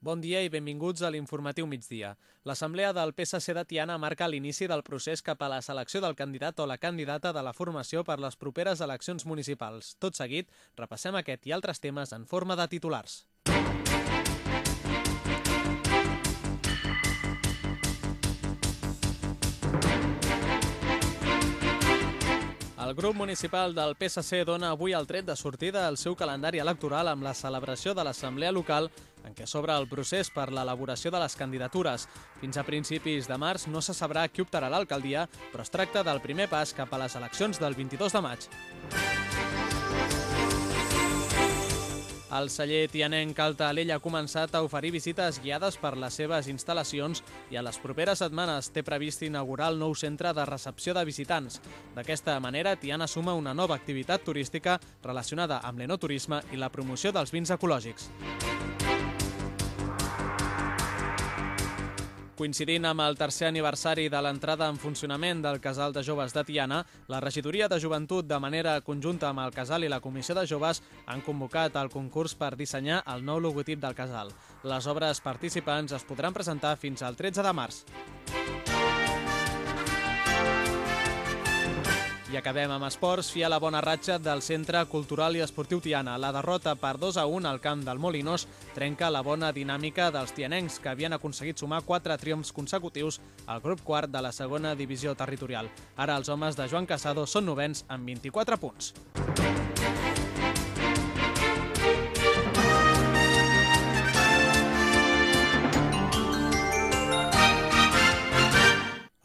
Bon dia i benvinguts a l'informatiu migdia. L'Assemblea del PSC de Tiana marca l'inici del procés cap a la selecció del candidat o la candidata de la formació per les properes eleccions municipals. Tot seguit, repassem aquest i altres temes en forma de titulars. El grup municipal del PSC dona avui el tret de sortida al seu calendari electoral amb la celebració de l'Assemblea Local en què s'obre el procés per l'elaboració de les candidatures. Fins a principis de març no se sabrà qui optarà l'alcaldia, però es tracta del primer pas cap a les eleccions del 22 de maig. El celler tianenc Alta Alella ha començat a oferir visites guiades per les seves instal·lacions i a les properes setmanes té previst inaugurar el nou centre de recepció de visitants. D'aquesta manera, Tiana suma una nova activitat turística relacionada amb l'enoturisme i la promoció dels vins ecològics. Coincidint amb el tercer aniversari de l'entrada en funcionament del Casal de Joves de Tiana, la Regidoria de Joventut, de manera conjunta amb el Casal i la Comissió de Joves, han convocat el concurs per dissenyar el nou logotip del Casal. Les obres participants es podran presentar fins al 13 de març. I acabem amb esports, fia la bona ratxa del Centre Cultural i Esportiu Tiana. La derrota per 2 a 1 al camp del Molinos trenca la bona dinàmica dels tianencs, que havien aconseguit sumar 4 triomfs consecutius al grup quart de la segona divisió territorial. Ara els homes de Joan Casado són novens amb 24 punts.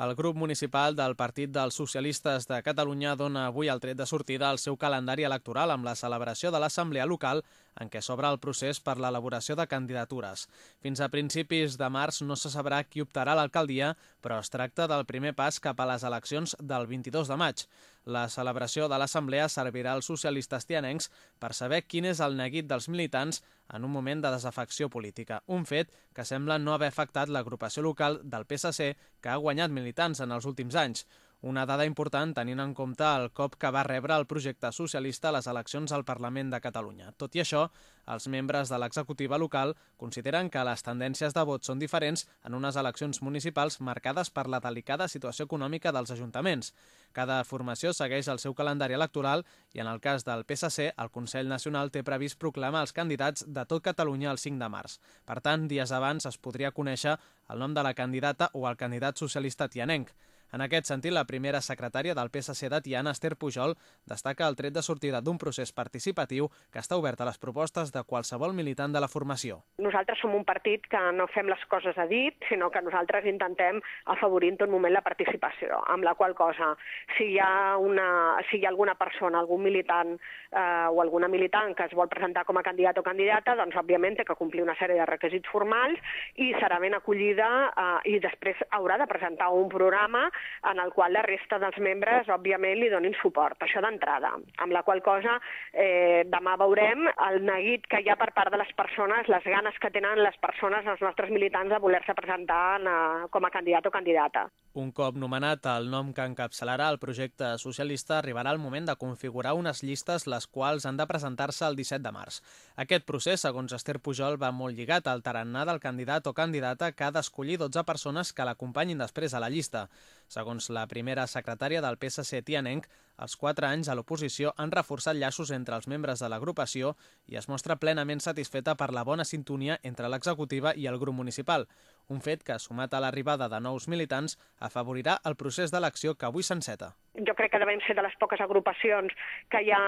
El grup municipal del Partit dels Socialistes de Catalunya dona avui el tret de sortida al seu calendari electoral amb la celebració de l'Assemblea Local en què s'obre el procés per l'elaboració de candidatures. Fins a principis de març no se sabrà qui optarà l'alcaldia, però es tracta del primer pas cap a les eleccions del 22 de maig. La celebració de l'Assemblea servirà als socialistes tianencs per saber quin és el neguit dels militants en un moment de desafecció política, un fet que sembla no haver afectat l'agrupació local del PSC que ha guanyat militants en els últims anys. Una dada important tenint en compte el cop que va rebre el projecte socialista a les eleccions al Parlament de Catalunya. Tot i això, els membres de l'executiva local consideren que les tendències de vot són diferents en unes eleccions municipals marcades per la delicada situació econòmica dels ajuntaments. Cada formació segueix el seu calendari electoral i en el cas del PSC, el Consell Nacional té previst proclamar els candidats de tot Catalunya el 5 de març. Per tant, dies abans es podria conèixer el nom de la candidata o el candidat socialista tianenc. En aquest sentit, la primera secretària del PSC de Tiana, Esther Pujol, destaca el tret de sortida d'un procés participatiu que està obert a les propostes de qualsevol militant de la formació. Nosaltres som un partit que no fem les coses a dit, sinó que nosaltres intentem afavorir en tot moment la participació, amb la qual cosa, si hi ha, una, si hi ha alguna persona, algun militant eh, o alguna militant que es vol presentar com a candidat o candidata, doncs òbviament té que complir una sèrie de requisits formals i serà ben acollida eh, i després haurà de presentar un programa en el qual la resta dels membres, òbviament, li donin suport. Això d'entrada. Amb la qual cosa, eh, demà veurem el neguit que hi ha per part de les persones, les ganes que tenen les persones, els nostres militants, de voler-se presentar en, a, com a candidat o candidata. Un cop nomenat el nom que encapçalarà el projecte socialista, arribarà el moment de configurar unes llistes les quals han de presentar-se el 17 de març. Aquest procés, segons Esther Pujol, va molt lligat al tarannà del candidat o candidata que ha d'escollir 12 persones que l'acompanyin després a la llista. Segons la primera secretària del PSC Tianenc, els quatre anys a l'oposició han reforçat llaços entre els membres de l'agrupació i es mostra plenament satisfeta per la bona sintonia entre l'executiva i el grup municipal, un fet que, sumat a l'arribada de nous militants, afavorirà el procés d'elecció que avui s'enceta. Jo crec que devem ser de les poques agrupacions que hi ha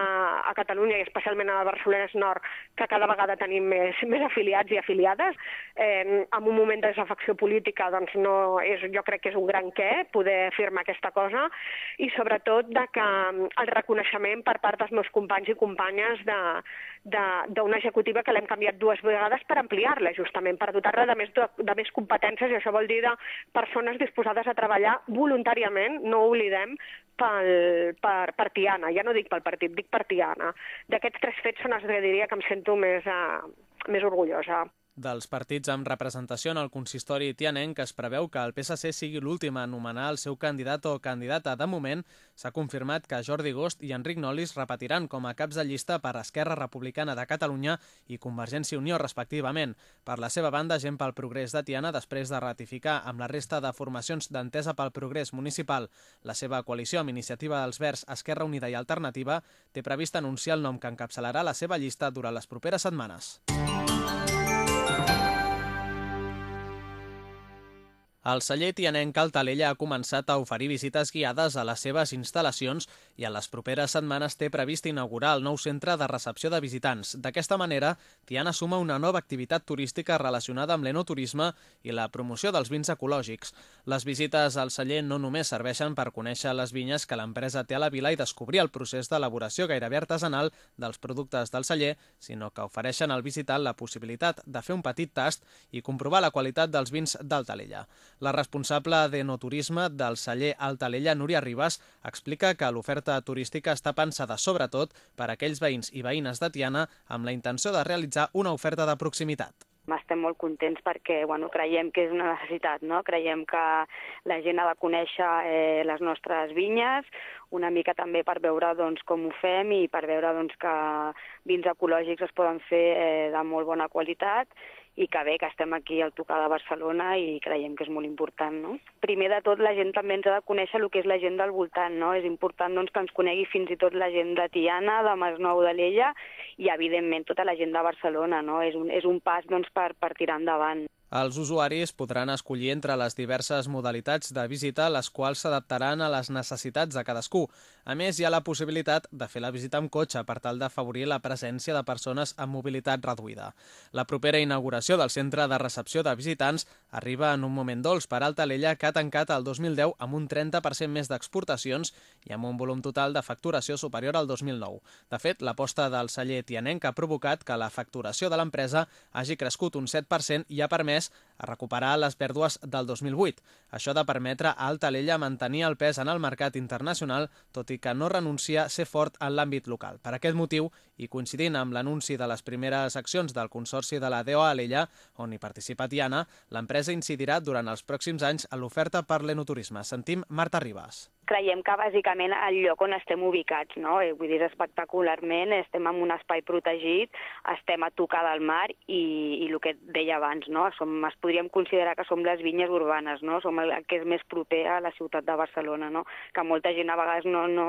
a Catalunya i especialment a Barcelona Nord que cada vegada tenim més, més afiliats i afiliades. Eh, en un moment de desafecció política doncs no és, jo crec que és un gran què poder firmar aquesta cosa i sobretot de que el reconeixement per part dels meus companys i companyes d'una executiva que l'hem canviat dues vegades per ampliar-la, justament, per dotar-la de, més, de, més competències, i això vol dir de persones disposades a treballar voluntàriament, no ho oblidem, pel, per, per Tiana, ja no dic pel partit, dic per Tiana. D'aquests tres fets són els que diria que em sento més, uh, més orgullosa. Dels partits amb representació en el consistori tianenc es preveu que el PSC sigui l'últim a anomenar el seu candidat o candidata. De moment, s'ha confirmat que Jordi Gost i Enric Nolis repetiran com a caps de llista per Esquerra Republicana de Catalunya i Convergència i Unió, respectivament. Per la seva banda, Gent pel Progrés de Tiana, després de ratificar amb la resta de formacions d'Entesa pel Progrés Municipal la seva coalició amb Iniciativa dels Verds, Esquerra Unida i Alternativa, té previst anunciar el nom que encapçalarà la seva llista durant les properes setmanes. El celler tianenc Caltalella ha començat a oferir visites guiades a les seves instal·lacions i en les properes setmanes té previst inaugurar el nou centre de recepció de visitants. D'aquesta manera, Tiana suma una nova activitat turística relacionada amb l'enoturisme i la promoció dels vins ecològics. Les visites al celler no només serveixen per conèixer les vinyes que l'empresa té a la vila i descobrir el procés d'elaboració gairebé artesanal dels productes del celler, sinó que ofereixen al visitant la possibilitat de fer un petit tast i comprovar la qualitat dels vins d'Altalella. La responsable de no turisme del celler Altalella, Núria Ribas, explica que l'oferta turística està pensada sobretot per a aquells veïns i veïnes de Tiana amb la intenció de realitzar una oferta de proximitat estem molt contents perquè bueno, creiem que és una necessitat, no? creiem que la gent ha de conèixer eh, les nostres vinyes, una mica també per veure doncs, com ho fem i per veure doncs, que vins ecològics es poden fer eh, de molt bona qualitat i que bé, que estem aquí al tocar de Barcelona i creiem que és molt important, no? Primer de tot, la gent també ens ha de conèixer el que és la gent del voltant, no? És important doncs, que ens conegui fins i tot la gent de Tiana, de Masnou de l'Ella i, evidentment, tota la gent de Barcelona, no? És un, és un pas doncs, per, per tirar endavant. Els usuaris podran escollir entre les diverses modalitats de visita, les quals s'adaptaran a les necessitats de cadascú. A més, hi ha la possibilitat de fer la visita amb cotxe per tal d'afavorir la presència de persones amb mobilitat reduïda. La propera inauguració del centre de recepció de visitants arriba en un moment dolç per Altalella, que ha tancat el 2010 amb un 30% més d'exportacions i amb un volum total de facturació superior al 2009. De fet, l'aposta del celler tianenc ha provocat que la facturació de l'empresa hagi crescut un 7% i ha permès a recuperar les pèrdues del 2008. Això de permetre a Altalella mantenir el pes en el mercat internacional, tot i que no renuncia a ser fort en l'àmbit local. Per aquest motiu, i coincidint amb l'anunci de les primeres accions del Consorci de la DO Alella, on hi participa Tiana, l'empresa incidirà durant els pròxims anys a l'oferta per l'enoturisme. Sentim Marta Ribas creiem que bàsicament el lloc on estem ubicats, no? Eh, vull dir, espectacularment, estem en un espai protegit, estem a tocar del mar i, i el que deia abans, no? Som, es podríem considerar que som les vinyes urbanes, no? Som el que és més proper a la ciutat de Barcelona, no? Que molta gent a vegades no, no,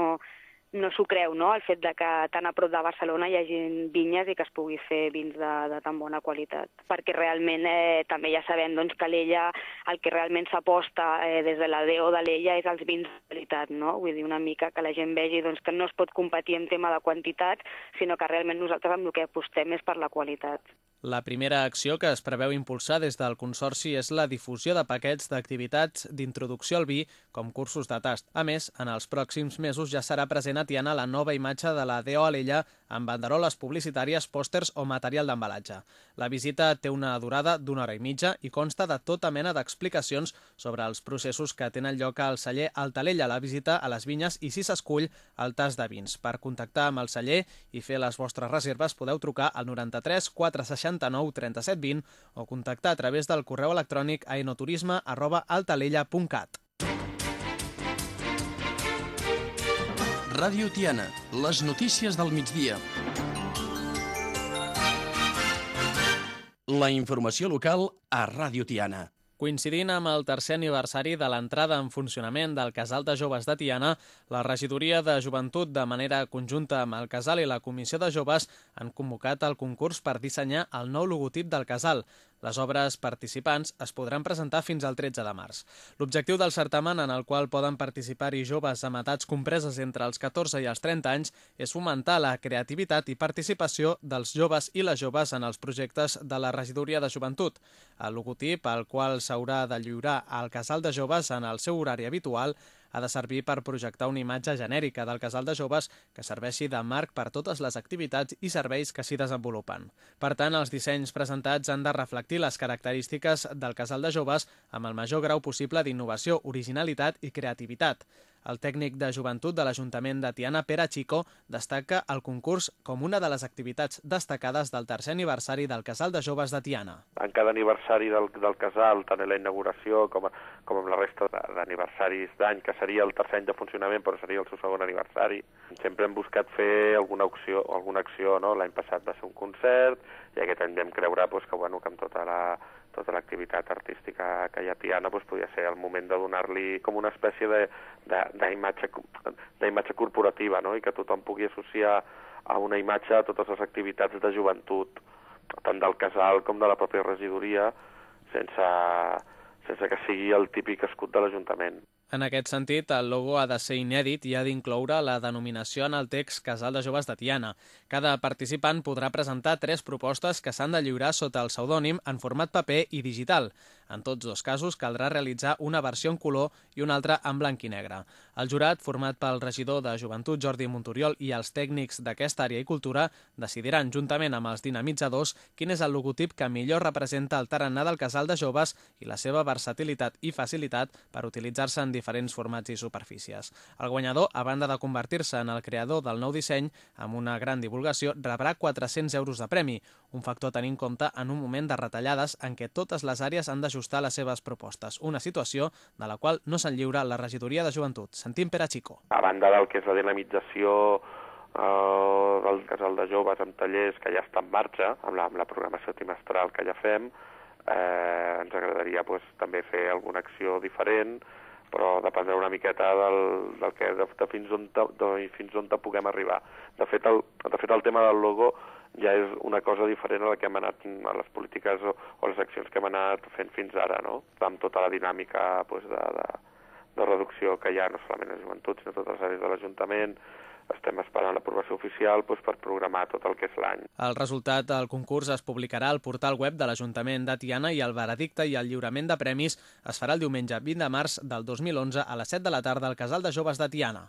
no s'ho creu, no?, el fet de que tan a prop de Barcelona hi hagi vinyes i que es pugui fer vins de, de tan bona qualitat. Perquè realment eh, també ja sabem doncs, que l'Ella, el que realment s'aposta eh, des de la DO de l'Ella és els vins de qualitat, no? Vull dir, una mica que la gent vegi doncs, que no es pot competir en tema de quantitat, sinó que realment nosaltres amb el que apostem és per la qualitat. La primera acció que es preveu impulsar des del Consorci és la difusió de paquets d'activitats d'introducció al vi, com cursos de tast. A més, en els pròxims mesos ja serà present a Tiana la nova imatge de la DO Alella amb banderoles publicitàries, pòsters o material d'embalatge. La visita té una durada d'una hora i mitja i consta de tota mena d'explicacions sobre els processos que tenen lloc al celler Altalella, la visita a les vinyes i, si s'escull, el tast de vins. Per contactar amb el celler i fer les vostres reserves podeu trucar al 93 460 69 37 20 o contactar a través del correu electrònic a enoturisme arroba altalella.cat. Ràdio Tiana, les notícies del migdia. La informació local a Ràdio Tiana. Coincidint amb el tercer aniversari de l'entrada en funcionament del Casal de Joves de Tiana, la Regidoria de Joventut, de manera conjunta amb el Casal i la Comissió de Joves, han convocat el concurs per dissenyar el nou logotip del Casal. Les obres participants es podran presentar fins al 13 de març. L'objectiu del certamen, en el qual poden participar-hi joves amb edats compreses entre els 14 i els 30 anys, és fomentar la creativitat i participació dels joves i les joves en els projectes de la Regidoria de Joventut. El logotip, al qual s'haurà de lliurar al casal de joves en el seu horari habitual, ha de servir per projectar una imatge genèrica del casal de joves que serveixi de marc per totes les activitats i serveis que s'hi desenvolupen. Per tant, els dissenys presentats han de reflectir les característiques del casal de joves amb el major grau possible d'innovació, originalitat i creativitat. El tècnic de joventut de l'Ajuntament de Tiana, Pere Chico, destaca el concurs com una de les activitats destacades del tercer aniversari del Casal de Joves de Tiana. En cada aniversari del, del casal, tant en la inauguració com, com amb la resta d'aniversaris d'any, que seria el tercer any de funcionament, però seria el seu segon aniversari, sempre hem buscat fer alguna acció, alguna acció no? l'any passat va ser un concert, i aquest any vam creure pues, que, bueno, que amb tota la tota l'activitat artística que hi ha a Tiana doncs, podria ser el moment de donar-li com una espècie d'imatge corporativa no? i que tothom pugui associar a una imatge a totes les activitats de joventut, tant del casal com de la pròpia regidoria, sense, sense que sigui el típic escut de l'Ajuntament. En aquest sentit, el logo ha de ser inèdit i ha d'incloure la denominació en el text Casal de Joves de Tiana. Cada participant podrà presentar tres propostes que s'han de lliurar sota el pseudònim en format paper i digital. En tots dos casos caldrà realitzar una versió en color i una altra en blanc i negre. El jurat, format pel regidor de Joventut Jordi Montoriol i els tècnics d'aquesta àrea i cultura, decidiran juntament amb els dinamitzadors quin és el logotip que millor representa el tarannà del casal de joves i la seva versatilitat i facilitat per utilitzar-se en diferents formats i superfícies. El guanyador, a banda de convertir-se en el creador del nou disseny, amb una gran divulgació, rebrà 400 euros de premi, un factor a tenir en compte en un moment de retallades en què totes les àrees han d'ajustar les seves propostes, una situació de la qual no se'n lliura la regidoria de joventut. Sentim Pere Chico. A banda del que és la dinamització eh, del casal de joves amb tallers que ja està en marxa, amb la, amb la programació trimestral que ja fem, eh, ens agradaria pues, també fer alguna acció diferent, però dependrà una miqueta del, del que, de, de, fins on de, de, fins on te puguem arribar. De fet, el, de fet, el tema del logo ja és una cosa diferent a la que hem anat a les polítiques o, o les accions que hem anat fent fins ara, no? Amb tota la dinàmica pues, de, de, de reducció que hi ha no solament a joventut, sinó a totes les àrees de l'Ajuntament, estem esperant l'aprovació oficial doncs, per programar tot el que és l'any. El resultat del concurs es publicarà al portal web de l'Ajuntament de Tiana i el veredicte i el lliurament de premis es farà el diumenge 20 de març del 2011 a les 7 de la tarda al Casal de Joves de Tiana.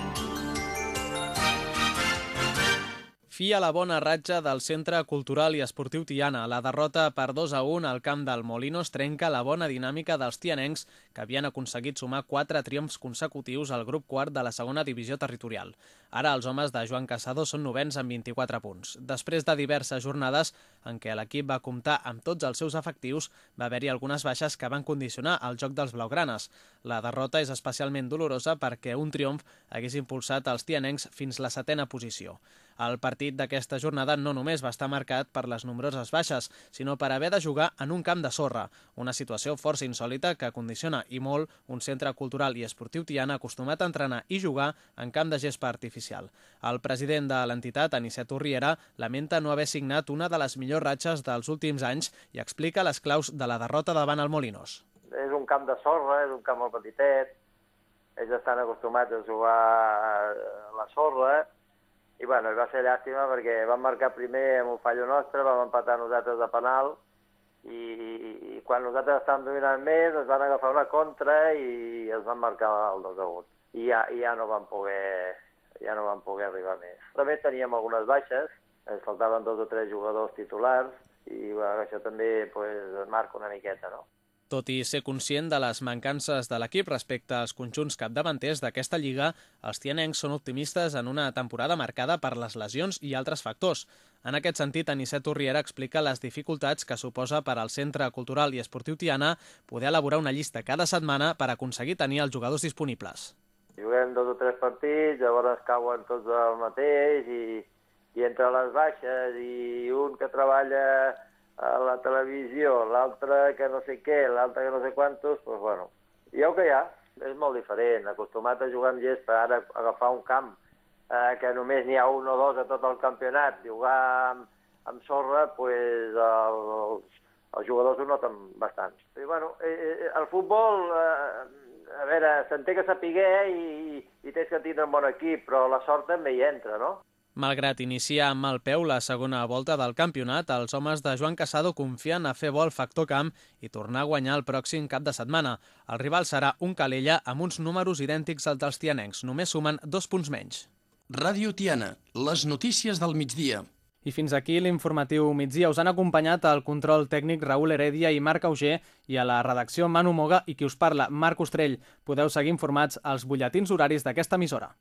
Fi a la bona ratxa del Centre Cultural i Esportiu Tiana. La derrota per 2 a 1 al camp del Molinos trenca la bona dinàmica dels tianencs que havien aconseguit sumar 4 triomfs consecutius al grup quart de la segona divisió territorial. Ara els homes de Joan Casado són novens amb 24 punts. Després de diverses jornades en què l'equip va comptar amb tots els seus efectius, va haver-hi algunes baixes que van condicionar el joc dels blaugranes. La derrota és especialment dolorosa perquè un triomf hagués impulsat els tianencs fins la setena posició. El partit d'aquesta jornada no només va estar marcat per les nombroses baixes, sinó per haver de jugar en un camp de sorra, una situació força insòlita que condiciona i molt un centre cultural i esportiu tiana acostumat a entrenar i jugar en camp de gespa artificial. El president de l'entitat, Anicet Urriera, lamenta no haver signat una de les millors ratxes dels últims anys i explica les claus de la derrota davant el Molinos. És un camp de sorra, és un camp molt petitet, ells estan acostumats a jugar a la sorra, i bueno, va ser llàstima perquè vam marcar primer amb un fallo nostre, vam empatar nosaltres de penal, i, i, i quan nosaltres estàvem dominant més ens van agafar una contra i ens van marcar el 2 a 1. I ja, i ja no van poder ja no van poder arribar més. També teníem algunes baixes, ens faltaven dos o tres jugadors titulars i bueno, això també pues, marca una miqueta, no? Tot i ser conscient de les mancances de l'equip respecte als conjunts capdavanters d'aquesta lliga, els tianencs són optimistes en una temporada marcada per les lesions i altres factors. En aquest sentit, Anicet Urriera explica les dificultats que suposa per al Centre Cultural i Esportiu Tiana poder elaborar una llista cada setmana per aconseguir tenir els jugadors disponibles. Juguem dos o tres partits, llavors cauen tots el mateix i i entre les baixes i un que treballa a la televisió, l'altre que no sé què, l'altre que no sé quantos, doncs bueno, hi ha el que hi ha, és molt diferent, acostumat a jugar amb gespa, ara agafar un camp eh, que només n'hi ha un o dos a tot el campionat, jugar amb, amb sorra, pues, els, els jugadors ho noten bastant. I bueno, eh, eh, el futbol, eh, a veure, se'n té que sapiguer i, i tens que tindre un bon equip, però la sort també hi entra, no? Malgrat iniciar amb mal peu la segona volta del campionat, els homes de Joan Casado confien a fer bo el factor camp i tornar a guanyar el pròxim cap de setmana. El rival serà un Calella amb uns números idèntics als dels tianencs, només sumen dos punts menys. Ràdio Tiana, les notícies del migdia. I fins aquí l'informatiu migdia. Us han acompanyat el control tècnic Raül Heredia i Marc Auger i a la redacció Manu Moga i qui us parla, Marc Ostrell. Podeu seguir informats als butlletins horaris d'aquesta emissora.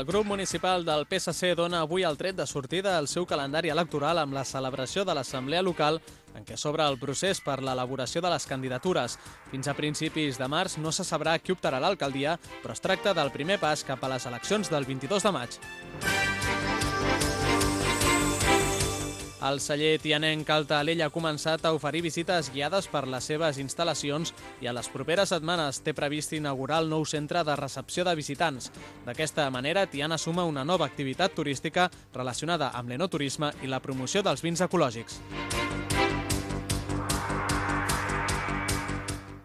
El grup municipal del PSC dona avui el tret de sortida al seu calendari electoral amb la celebració de l'Assemblea Local en què s'obre el procés per l'elaboració de les candidatures. Fins a principis de març no se sabrà qui optarà l'alcaldia, però es tracta del primer pas cap a les eleccions del 22 de maig. El celler tianenc Calta Alella ha començat a oferir visites guiades per les seves instal·lacions i a les properes setmanes té previst inaugurar el nou centre de recepció de visitants. D'aquesta manera, Tiana suma una nova activitat turística relacionada amb l'enoturisme i la promoció dels vins ecològics.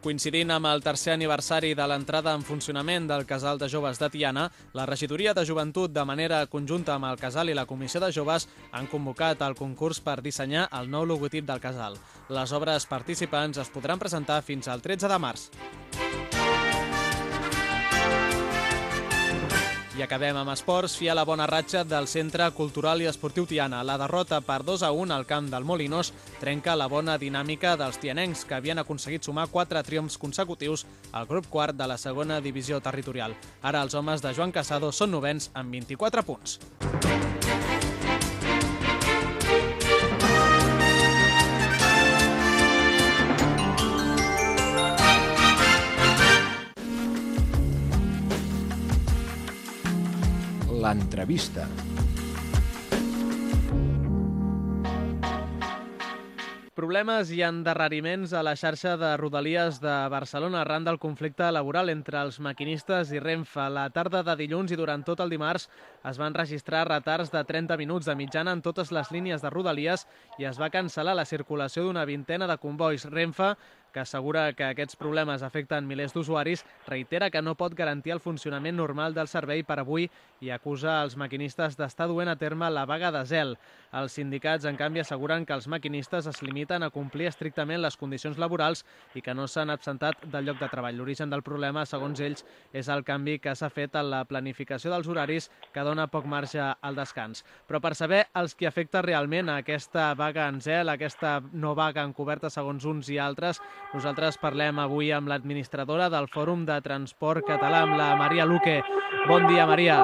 Coincidint amb el tercer aniversari de l'entrada en funcionament del Casal de Joves de Tiana, la Regidoria de Joventut, de manera conjunta amb el Casal i la Comissió de Joves, han convocat el concurs per dissenyar el nou logotip del Casal. Les obres participants es podran presentar fins al 13 de març. I acabem amb esports, fia la bona ratxa del Centre Cultural i Esportiu Tiana. La derrota per 2 a 1 al camp del Molinos trenca la bona dinàmica dels tianencs, que havien aconseguit sumar 4 triomfs consecutius al grup quart de la segona divisió territorial. Ara els homes de Joan Casado són novens amb 24 punts. L'entrevista. Problemes i endarreriments a la xarxa de Rodalies de Barcelona arran del conflicte laboral entre els maquinistes i Renfe. La tarda de dilluns i durant tot el dimarts es van registrar retards de 30 minuts de mitjana en totes les línies de Rodalies i es va cancel·lar la circulació d'una vintena de convois. Renfe que assegura que aquests problemes afecten milers d'usuaris, reitera que no pot garantir el funcionament normal del servei per avui i acusa els maquinistes d'estar duent a terme la vaga de zel. Els sindicats, en canvi, asseguren que els maquinistes es limiten a complir estrictament les condicions laborals i que no s'han absentat del lloc de treball. L'origen del problema, segons ells, és el canvi que s'ha fet en la planificació dels horaris que dona poc marge al descans. Però per saber els qui afecta realment a aquesta vaga en zel, aquesta no vaga encoberta segons uns i altres, nosaltres parlem avui amb l'administradora del Fòrum de Transport Català, amb la Maria Luque. Bon dia, Maria.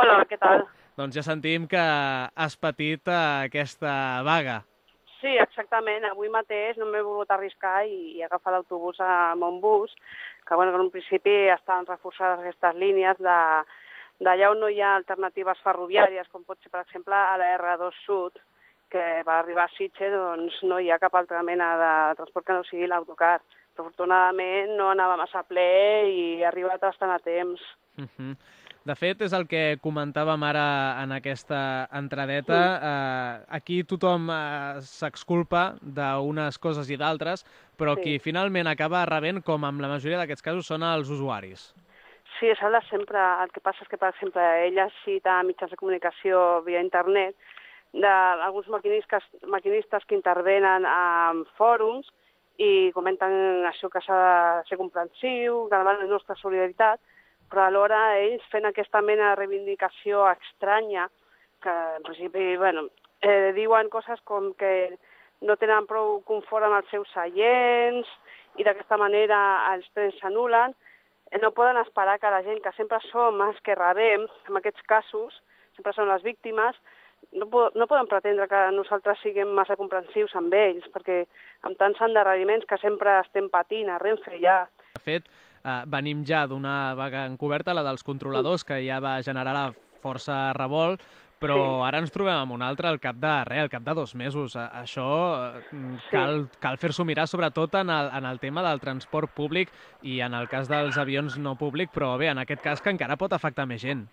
Hola, què tal? Doncs ja sentim que has patit aquesta vaga. Sí, exactament. Avui mateix no m'he volgut arriscar i, i agafar l'autobús a Montbus, que, bueno, en un principi estan reforçades aquestes línies de d'allà on no hi ha alternatives ferroviàries, com pot ser, per exemple, a la R2 Sud, que per arribar a Sitges doncs, no hi ha cap altra mena de transport que no sigui l'autocar. Però afortunadament no anava massa ple i he arribat bastant a temps. Uh -huh. De fet, és el que comentàvem ara en aquesta entradeta. Sí. Uh, aquí tothom uh, s'exculpa d'unes coses i d'altres, però sí. qui finalment acaba rebent, com en la majoria d'aquests casos, són els usuaris. Sí, és el sempre. El que passa és que, per exemple, ella cita mitjans de comunicació via internet d'alguns maquinistes, maquinistes que intervenen en fòrums i comenten això que s'ha de ser comprensiu, que demanen la nostra solidaritat, però alhora ells fent aquesta mena de reivindicació estranya, que en principi, bueno, eh, diuen coses com que no tenen prou confort amb els seus seients i d'aquesta manera els trens s'anulen, eh, no poden esperar que la gent, que sempre som els que rebem, en aquests casos, sempre són les víctimes, no, no poden pretendre que nosaltres siguem massa comprensius amb ells, perquè amb tants endarreriments que sempre estem patint a Renfe ja. De fet, eh, venim ja d'una vaga encoberta, la dels controladors, que ja va generar força revolt, però sí. ara ens trobem amb un altre al cap de res, al cap de dos mesos. Això mm, cal, sí. cal fer-s'ho mirar sobretot en el, en el tema del transport públic i en el cas dels avions no públic, però bé, en aquest cas que encara pot afectar més gent.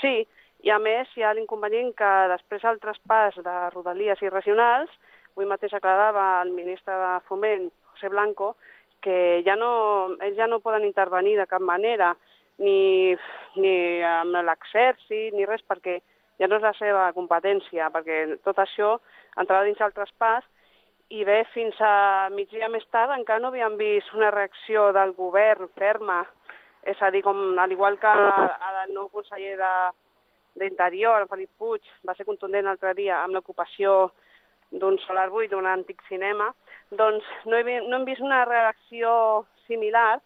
Sí, i a més hi ha l'inconvenient que després del traspàs de rodalies i regionals, avui mateix aclarava el ministre de Foment, José Blanco, que ja no, ells ja no poden intervenir de cap manera, ni, ni amb l'exèrcit, ni res, perquè ja no és la seva competència, perquè tot això entrarà dins el traspàs i bé, fins a migdia més tard encara no havíem vist una reacció del govern ferma, és a dir, com al igual que el nou conseller de, d'Interior, Felip Puig, va ser contundent l'altre dia amb l'ocupació d'un solar buit d'un antic cinema, doncs no, he, no hem vist una reacció similar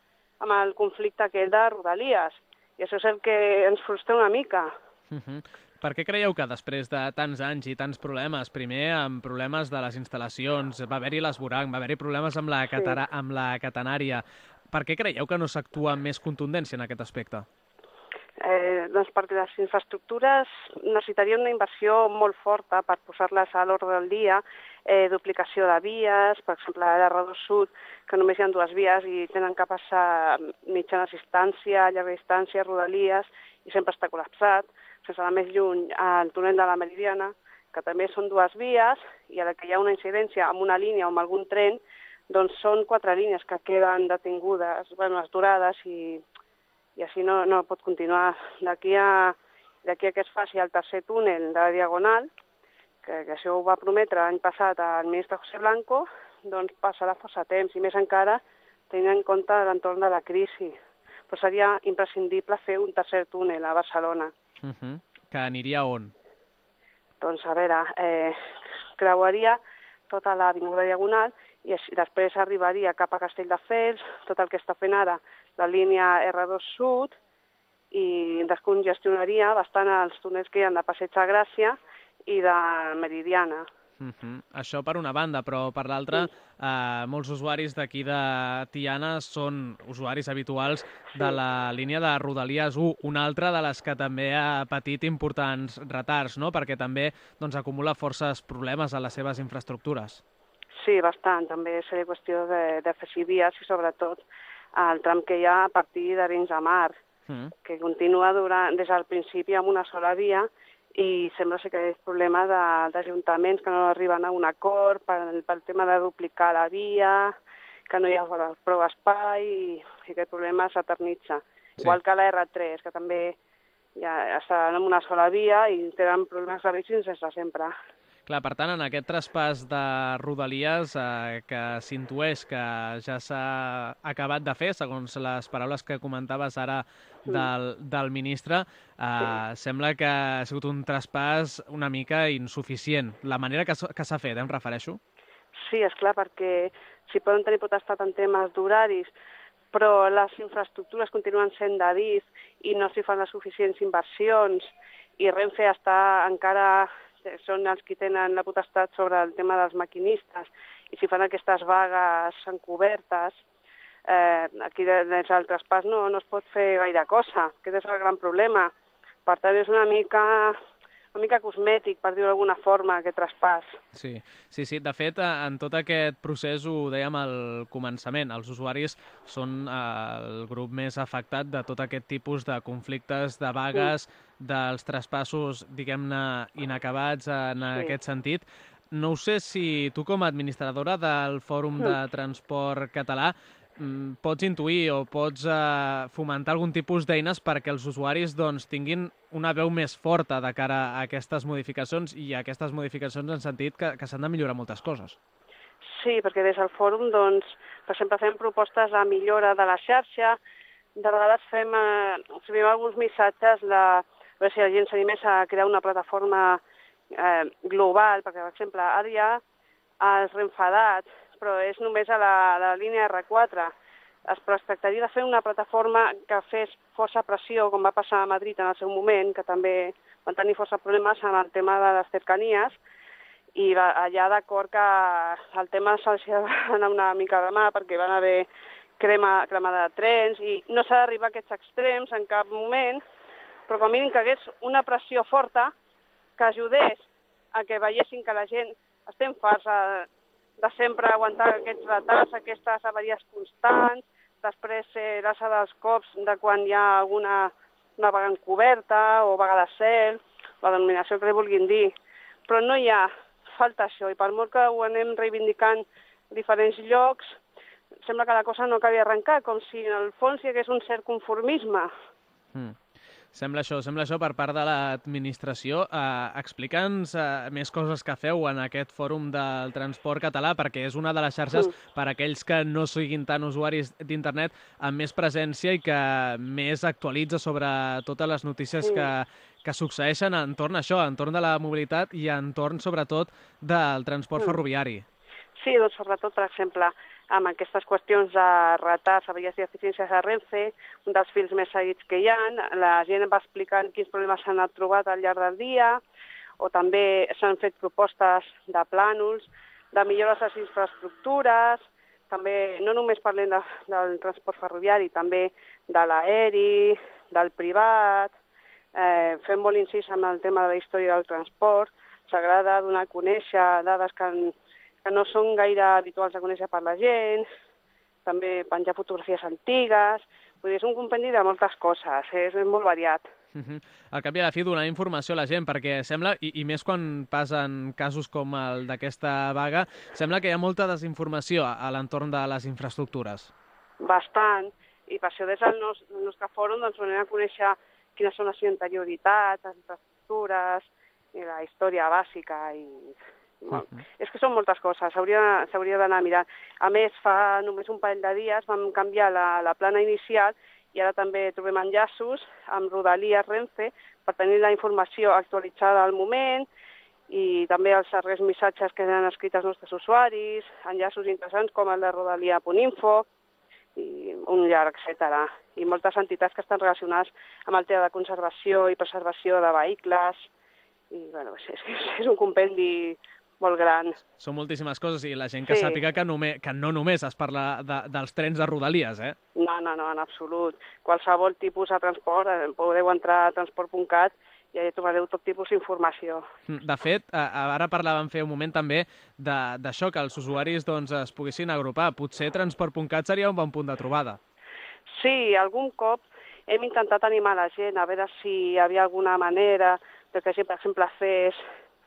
amb el conflicte aquest de Rodalies. I això és el que ens frustra una mica. Uh -huh. Per què creieu que després de tants anys i tants problemes, primer amb problemes de les instal·lacions, va haver-hi l'esborang, va haver-hi problemes amb la, catara sí. amb la catenària, per què creieu que no s'actua amb més contundència en aquest aspecte? Eh, doncs perquè les infraestructures necessitarien una inversió molt forta per posar-les a l'ordre del dia, eh, duplicació de vies, per exemple, a l'R2 Sud, que només hi ha dues vies i tenen que passar mitjana distància, llarga distància, rodalies, i sempre està col·lapsat. Sense anar més lluny, al túnel de la Meridiana, que també són dues vies, i a la que hi ha una incidència amb una línia o amb algun tren, doncs són quatre línies que queden detingudes, bueno, aturades i i així no, no pot continuar. D'aquí a, a que es faci el tercer túnel de la Diagonal, que, que això ho va prometre l'any passat al ministre José Blanco, doncs passarà força temps, i més encara tenint en compte l'entorn de la crisi. Però seria imprescindible fer un tercer túnel a Barcelona. Uh -huh. Que aniria on? Doncs a veure, eh, creuaria tota l'avinguda Diagonal i així, després arribaria cap a Castelldefels, tot el que està fent ara la línia R2 Sud, i descongestionaria bastant els túnels que hi ha de Passeig de Gràcia i de Meridiana. Uh -huh. Això per una banda, però per l'altra, sí. eh, molts usuaris d'aquí de Tiana són usuaris habituals sí. de la línia de Rodalies 1, una altra de les que també ha patit importants retards, no? perquè també doncs, acumula forces problemes a les seves infraestructures. Sí, bastant. També seria qüestió d'afegir vies i sobretot el tram que hi ha a partir de Vins de Mar, mm. que continua durant, des del principi amb una sola via i sembla ser que és problema d'ajuntaments que no arriben a un acord pel, pel tema de duplicar la via, que no hi ha prou espai i, i aquest problema s'eternitza. Sí. Igual que la R3, que també ja està en una sola via i tenen problemes gravíssims des de sempre. Clar, per tant, en aquest traspàs de Rodalies eh, que s'intueix que ja s'ha acabat de fer, segons les paraules que comentaves ara del, del ministre, eh, sembla que ha sigut un traspàs una mica insuficient. La manera que, que s'ha fet, eh, em refereixo? Sí, és clar, perquè si poden tenir potestat en temes d'horaris, però les infraestructures continuen sent d'adif i no s'hi fan les suficients inversions i Renfe està encara són els que tenen la potestat sobre el tema dels maquinistes i si fan aquestes vagues encobertes, eh, aquí des del traspàs no, no es pot fer gaire cosa, aquest és el gran problema. Per tant, és una mica una mica cosmètic, per dir-ho d'alguna forma, aquest traspàs. Sí, sí, sí. De fet, en tot aquest procés ho dèiem al començament. Els usuaris són eh, el grup més afectat de tot aquest tipus de conflictes, de vagues, sí. dels traspassos, diguem-ne, inacabats en sí. aquest sentit. No sé si tu, com a administradora del Fòrum de Transport Català, Mm, pots intuir o pots eh, fomentar algun tipus d'eines perquè els usuaris doncs, tinguin una veu més forta de cara a aquestes modificacions i aquestes modificacions en sentit que, que s'han de millorar moltes coses. Sí, perquè des del fòrum, doncs, per exemple, fem propostes de millora de la xarxa, de vegades fem, eh, fem alguns missatges de, a veure si la gent s'animés a crear una plataforma eh, global, perquè, per exemple, ara hi ha els però és només a la, a la línia R4. Es tractaria de fer una plataforma que fes força pressió, com va passar a Madrid en el seu moment, que també van tenir força problemes amb el tema de les cercanies, i va, allà d'acord que el tema se'ls ha d'anar una mica de mà perquè van haver crema, cremada de trens i no s'ha d'arribar a aquests extrems en cap moment, però com a mínim que hagués una pressió forta que ajudés a que veiessin que la gent estem farts de sempre aguantar aquests retards, aquestes avaries constants, després ser l'assa dels cops de quan hi ha alguna una vaga encoberta o vaga de cel, la denominació que li vulguin dir. Però no hi ha falta això, i per molt que ho anem reivindicant diferents llocs, sembla que la cosa no acabi d'arrencar, com si en el fons hi hagués un cert conformisme. Mm. Sembla això, sembla això per part de l'administració. Uh, Explica'ns uh, més coses que feu en aquest fòrum del transport català, perquè és una de les xarxes mm. per a aquells que no siguin tan usuaris d'internet amb més presència i que més actualitza sobre totes les notícies mm. que, que succeeixen entorn a això, entorn de la mobilitat i entorn, sobretot, del transport mm. ferroviari. Sí, doncs sobretot, per exemple, amb aquestes qüestions de retards, averies i eficiències a Renfe, un dels fils més seguits que hi ha, la gent va explicant quins problemes s'han trobat al llarg del dia, o també s'han fet propostes de plànols, de millores de les infraestructures, també no només parlem de, del transport ferroviari, també de l'aeri, del privat, eh, fem molt incís en el tema de la història del transport, s'agrada donar a conèixer dades que han, que no són gaire habituals de conèixer per la gent, també penjar fotografies antigues, vull dir, és un compendi de moltes coses, eh? és molt variat. Uh -huh. Al cap i a la fi, donar informació a la gent, perquè sembla, i, i més quan passen casos com el d'aquesta vaga, sembla que hi ha molta desinformació a, a l'entorn de les infraestructures. Bastant, i per això des del nostre, nostre fòrum doncs, venim a conèixer quines són les interioritats, les infraestructures, i la història bàsica, i Uh -huh. És que són moltes coses, s'hauria d'anar a mirar. A més, fa només un parell de dies vam canviar la, la plana inicial i ara també trobem enllaços amb Rodalies Renfe per tenir la informació actualitzada al moment i també els darrers missatges que han escrit els nostres usuaris, enllaços interessants com el de rodalia.info i un llarg, etc. I moltes entitats que estan relacionades amb el tema de conservació i preservació de vehicles, i bueno, és, és un compendi molt gran. Són moltíssimes coses i la gent que sí. sàpiga que, només, que no només es parla de, dels trens de Rodalies, eh? No, no, no, en absolut. Qualsevol tipus de transport, eh, podeu entrar a transport.cat i allà trobareu tot tipus d'informació. Mm, de fet, ara parlàvem fer un moment també d'això, que els usuaris doncs, es poguessin agrupar. Potser transport.cat seria un bon punt de trobada. Sí, algun cop hem intentat animar la gent a veure si hi havia alguna manera de que per exemple, fes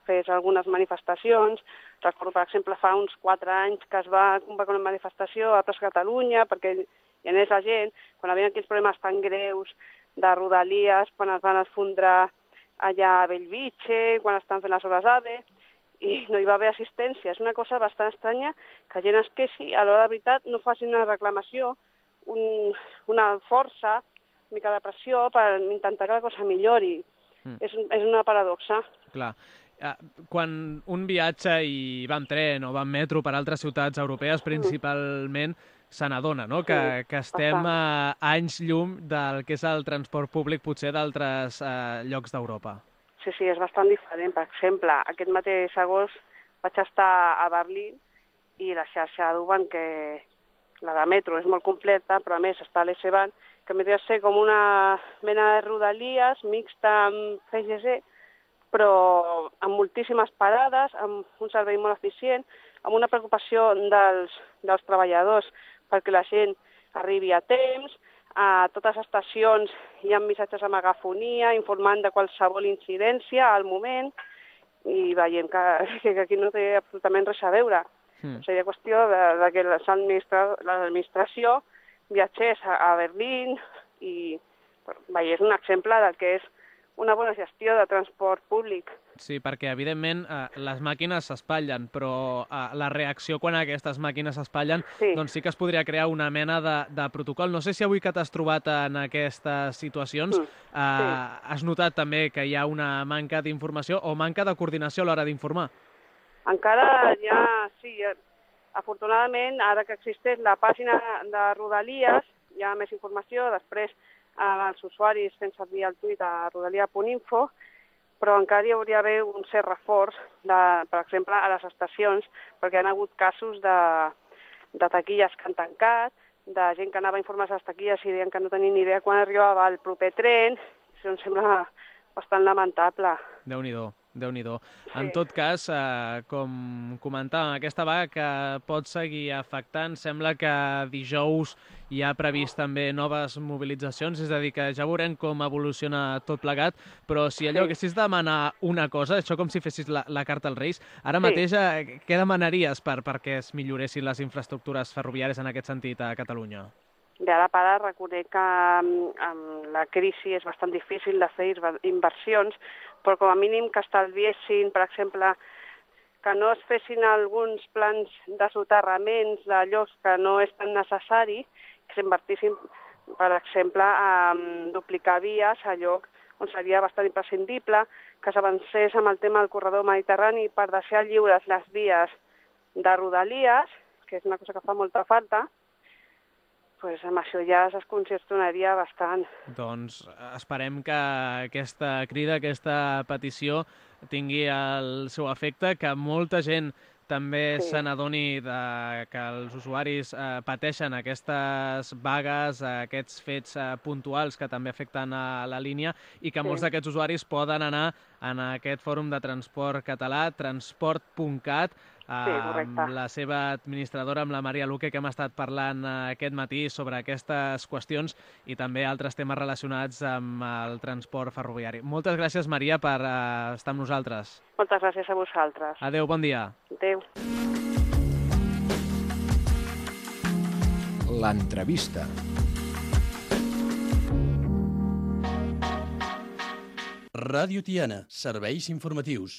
fes algunes manifestacions. Recordo, per exemple, fa uns quatre anys que es va convocar una manifestació a Plaça Catalunya perquè hi anés la gent, quan hi havia aquells problemes tan greus de Rodalies, quan es van esfondrar allà a Bellvitge, quan estan fent les hores AVE, i no hi va haver assistència. És una cosa bastant estranya que gent es queixi, a l'hora de veritat no facin una reclamació, un, una força, una mica de pressió per intentar que la cosa millori. Mm. És, és una paradoxa. Clar. Eh, quan un viatge i va amb tren o va amb metro per altres ciutats europees, principalment, se n'adona, no? Que, que estem a anys llum del que és el transport públic potser d'altres eh, llocs d'Europa. Sí, sí, és bastant diferent. Per exemple, aquest mateix agost vaig estar a Berlín i la xarxa d'Uban, que la de metro és molt completa, però a més està a l'S-Bahn, que m'hauria de ser com una mena de rodalies mixta amb FGC, però amb moltíssimes parades, amb un servei molt eficient, amb una preocupació dels, dels treballadors perquè la gent arribi a temps, a totes les estacions hi ha missatges a megafonia informant de qualsevol incidència al moment i veiem que, que aquí no té absolutament res a veure. Mm. Seria qüestió de, de que l'administració viatgés a, a Berlín i veiés un exemple del que és una bona gestió de transport públic. Sí, perquè evidentment eh, les màquines s'espatllen, però eh, la reacció quan aquestes màquines s'espatllen sí. doncs sí que es podria crear una mena de, de protocol. No sé si avui que t'has trobat en aquestes situacions mm. eh, sí. has notat també que hi ha una manca d'informació o manca de coordinació a l'hora d'informar. Encara hi ha, sí, afortunadament, ara que existeix la pàgina de Rodalies, hi ha més informació, després als usuaris fent servir el tuit a rodalia.info, però encara hi hauria d'haver un cert reforç, de, per exemple, a les estacions, perquè han hagut casos de, de taquilles que han tancat, de gent que anava a informar les taquilles i deien que no tenien ni idea quan arribava el proper tren. Això em sembla bastant lamentable. Déu-n'hi-do déu nhi sí. En tot cas, eh, com comentàvem, aquesta vaga que pot seguir afectant, sembla que dijous hi ha previst també noves mobilitzacions, és a dir, que ja veurem com evoluciona tot plegat, però si allò sí. haguessis de demanar una cosa, això com si fessis la, la carta als Reis, ara sí. mateix eh, què demanaries per, perquè es milloressin les infraestructures ferroviàries en aquest sentit a Catalunya? Bé, ara para reconec que amb, amb la crisi és bastant difícil de fer inversions, però com a mínim que estalviessin, per exemple, que no es fessin alguns plans de soterraments de llocs que no és tan necessari, que s'invertissin, per exemple, a duplicar vies a lloc on seria bastant imprescindible, que s'avancés amb el tema del corredor mediterrani per deixar lliures les vies de rodalies, que és una cosa que fa molta falta, pues amb això ja es congestionaria bastant. Doncs esperem que aquesta crida, aquesta petició tingui el seu efecte, que molta gent també sí. se n'adoni que els usuaris eh, pateixen aquestes vagues, eh, aquests fets eh, puntuals que també afecten a la línia i que sí. molts d'aquests usuaris poden anar en aquest fòrum de transport català, transport.cat, sí, amb la seva administradora, amb la Maria Luque, que hem estat parlant eh, aquest matí sobre aquestes qüestions i també altres temes relacionats amb el transport ferroviari. Moltes gràcies, Maria, per uh, estar amb nosaltres. Moltes gràcies a vosaltres. Adeu, bon dia. Adeu. L'entrevista. Ràdio Tiana, serveis informatius.